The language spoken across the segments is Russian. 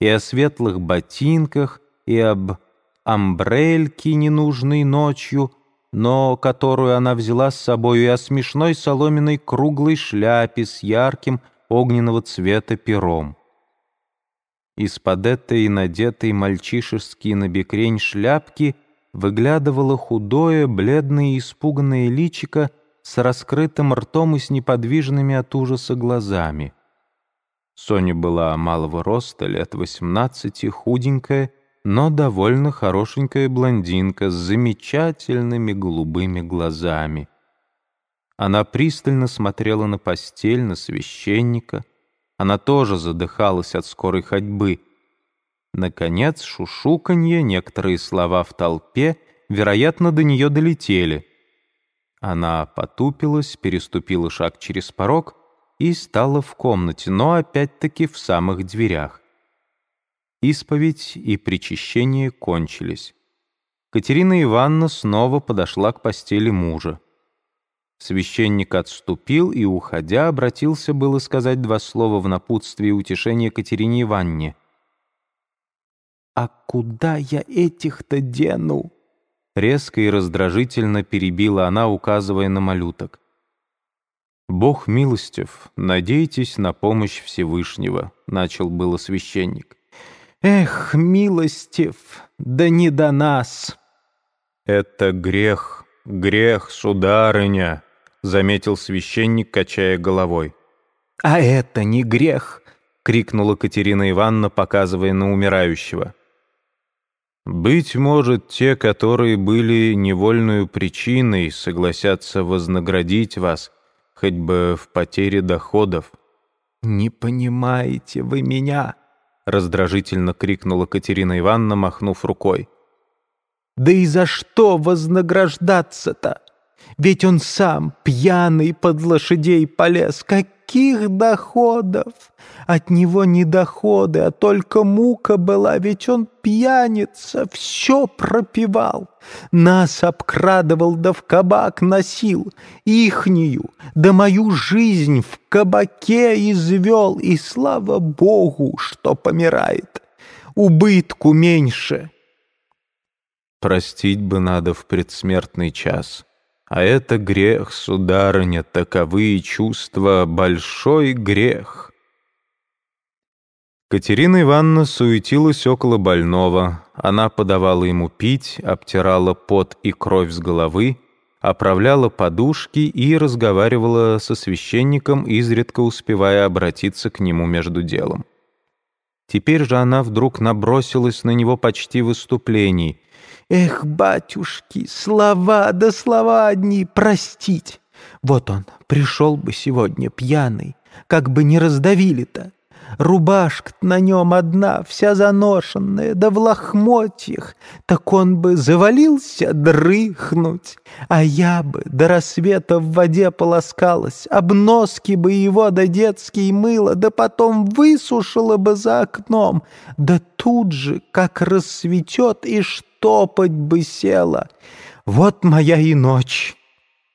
и о светлых ботинках, и об амбрельке, ненужной ночью, но которую она взяла с собой, и о смешной соломенной круглой шляпе с ярким огненного цвета пером. Из-под этой надетой мальчишески на бекрень шляпки выглядывало худое, бледное и испуганное личико с раскрытым ртом и с неподвижными от ужаса глазами. Соня была малого роста, лет восемнадцати, худенькая, но довольно хорошенькая блондинка с замечательными голубыми глазами. Она пристально смотрела на постель, на священника. Она тоже задыхалась от скорой ходьбы. Наконец, шушуканье, некоторые слова в толпе, вероятно, до нее долетели. Она потупилась, переступила шаг через порог и стала в комнате, но опять-таки в самых дверях. Исповедь и причащение кончились. Катерина Ивановна снова подошла к постели мужа. Священник отступил и, уходя, обратился было сказать два слова в напутствие и утешение Катерине Ивановне. «А куда я этих-то дену?» Резко и раздражительно перебила она, указывая на малюток. «Бог милостив, надейтесь на помощь Всевышнего», — начал было священник. Эх, милостив, да не до нас. Это грех, грех, сударыня, заметил священник, качая головой. А это не грех, крикнула Катерина Ивановна, показывая на умирающего. Быть может, те, которые были невольную причиной, согласятся вознаградить вас, хоть бы в потере доходов. «Не понимаете вы меня!» раздражительно крикнула Катерина Ивановна, махнув рукой. «Да и за что вознаграждаться-то? Ведь он сам пьяный под лошадей полез. Каких доходов? От него не доходы, а только мука была, ведь он пьяница, все пропивал. Нас обкрадывал, да в кабак носил, ихнюю, да мою жизнь в кабаке извел, и слава Богу, что помирает. Убытку меньше. Простить бы надо в предсмертный час. А это грех, сударыня, таковые чувства — большой грех. Катерина Ивановна суетилась около больного. Она подавала ему пить, обтирала пот и кровь с головы, оправляла подушки и разговаривала со священником, изредка успевая обратиться к нему между делом. Теперь же она вдруг набросилась на него почти в выступлении. «Эх, батюшки, слова да слова одни, простить! Вот он, пришел бы сегодня пьяный, как бы не раздавили-то. Рубашка на нем одна, вся заношенная, да в лохмотьях, так он бы завалился дрыхнуть, а я бы до рассвета в воде полоскалась, обноски бы его да детский мыло, да потом высушила бы за окном, да тут же, как рассветет, и штопать бы села. Вот моя и ночь.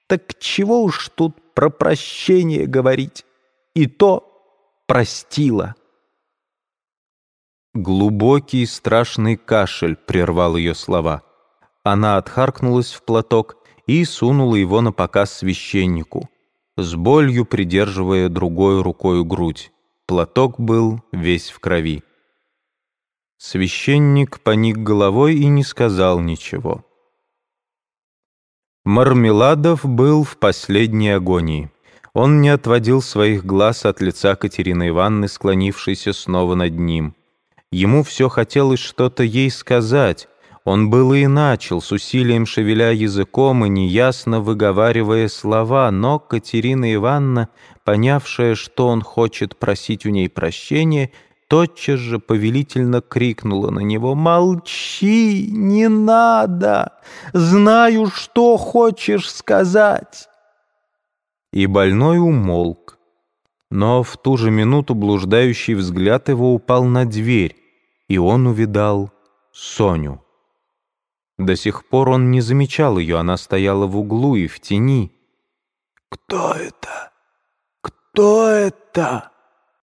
Так чего уж тут про прощение говорить? И то простила. Глубокий страшный кашель прервал ее слова. Она отхаркнулась в платок и сунула его на показ священнику, с болью придерживая другой рукой грудь. Платок был весь в крови. Священник поник головой и не сказал ничего. Мармеладов был в последней агонии. Он не отводил своих глаз от лица Катерины Ивановны, склонившейся снова над ним. Ему все хотелось что-то ей сказать. Он было и начал, с усилием шевеля языком и неясно выговаривая слова, но Катерина Ивановна, понявшая, что он хочет просить у ней прощения, тотчас же повелительно крикнула на него «Молчи, не надо! Знаю, что хочешь сказать!» И больной умолк. Но в ту же минуту блуждающий взгляд его упал на дверь, и он увидал Соню. До сих пор он не замечал ее, она стояла в углу и в тени. «Кто это? Кто это?»